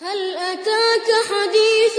هل أتاك حديث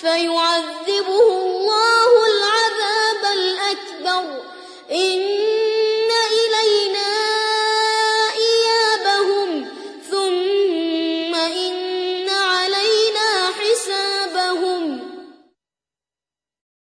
فيعذبه الله